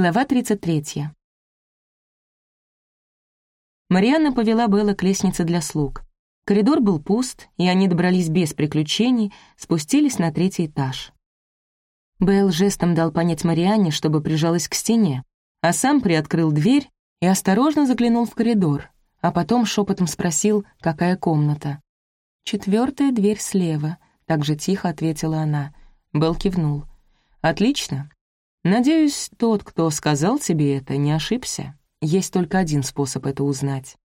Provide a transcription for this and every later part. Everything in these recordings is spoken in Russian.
Глава 33. Марианна повела Белла к лестнице для слуг. Коридор был пуст, и они добрались без приключений, спустились на третий этаж. Белл жестом дал понять Марианне, чтобы прижалась к стене, а сам приоткрыл дверь и осторожно заглянул в коридор, а потом шепотом спросил, какая комната. «Четвертая дверь слева», — так же тихо ответила она. Белл кивнул. «Отлично. Надеюсь, тот, кто сказал тебе это, не ошибся. Есть только один способ это узнать.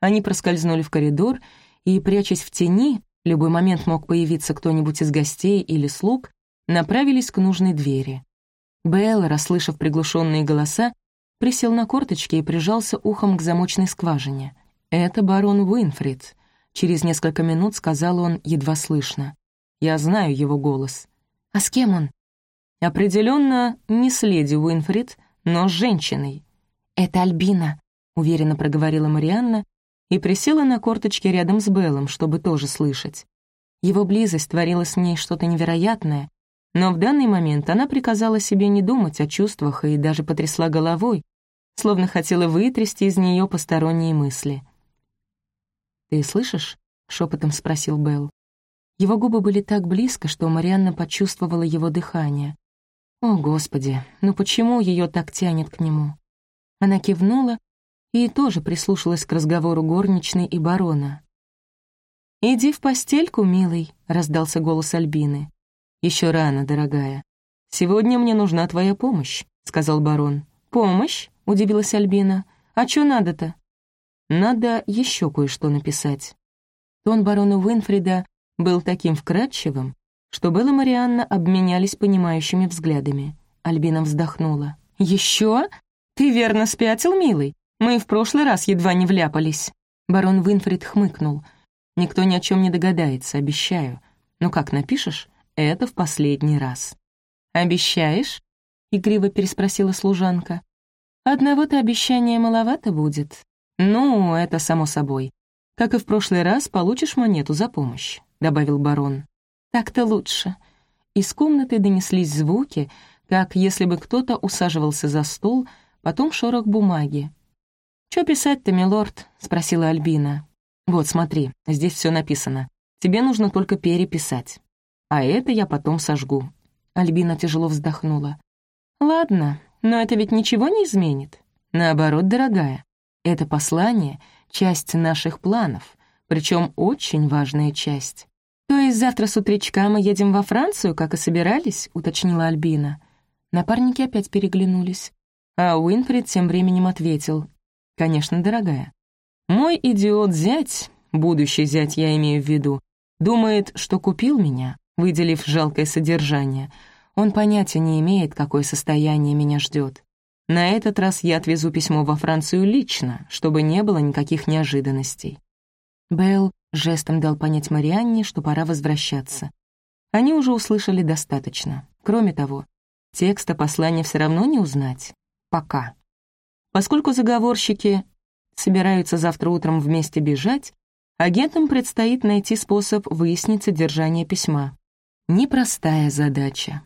Они проскользнули в коридор и, прячась в тени, любой момент мог появиться кто-нибудь из гостей или слуг, направились к нужной двери. Белл, расслышав приглушенные голоса, присел на корточки и прижался ухом к замочной скважине. «Это барон Уинфрид», — через несколько минут сказал он едва слышно. «Я знаю его голос». «А с кем он?» Определенно не с леди Уинфрид, но с женщиной. «Это Альбина», — уверенно проговорила Марианна и присела на корточки рядом с Беллом, чтобы тоже слышать. Его близость творила с ней что-то невероятное, но в данный момент она приказала себе не думать о чувствах и даже потрясла головой, словно хотела вытрясти из нее посторонние мысли. «Ты слышишь?» — шепотом спросил Белл. Его губы были так близко, что Марианна почувствовала его дыхание. О, Господи, ну почему ее так тянет к нему? Она кивнула и тоже прислушалась к разговору горничной и барона. «Иди в постельку, милый», — раздался голос Альбины. Еще рано, дорогая. Сегодня мне нужна твоя помощь», — сказал барон. «Помощь?» — удивилась Альбина. «А что надо-то?» «Надо еще кое-что написать». Тон барона Уинфрида был таким вкрадчивым, что Белла Марианна обменялись понимающими взглядами. Альбина вздохнула. «Еще? Ты верно спятил, милый? Мы в прошлый раз едва не вляпались». Барон Винфрид хмыкнул. «Никто ни о чем не догадается, обещаю. Ну как, напишешь? Это в последний раз». «Обещаешь?» — игриво переспросила служанка. «Одного-то обещания маловато будет. Ну, это само собой. Как и в прошлый раз, получишь монету за помощь», — добавил барон. Так-то лучше. Из комнаты донеслись звуки, как если бы кто-то усаживался за стол, потом шорох бумаги. «Чё писать-то, милорд?» — спросила Альбина. «Вот, смотри, здесь все написано. Тебе нужно только переписать. А это я потом сожгу». Альбина тяжело вздохнула. «Ладно, но это ведь ничего не изменит. Наоборот, дорогая, это послание — часть наших планов, причем очень важная часть. «То есть завтра с утречка мы едем во Францию, как и собирались?» — уточнила Альбина. Напарники опять переглянулись. А Уинфрид тем временем ответил. «Конечно, дорогая. Мой идиот-зять, будущий зять я имею в виду, думает, что купил меня, выделив жалкое содержание. Он понятия не имеет, какое состояние меня ждет. На этот раз я отвезу письмо во Францию лично, чтобы не было никаких неожиданностей». Белл жестом дал понять Марианне, что пора возвращаться. Они уже услышали достаточно. Кроме того, текста послания все равно не узнать. Пока. Поскольку заговорщики собираются завтра утром вместе бежать, агентам предстоит найти способ выяснить содержание письма. Непростая задача.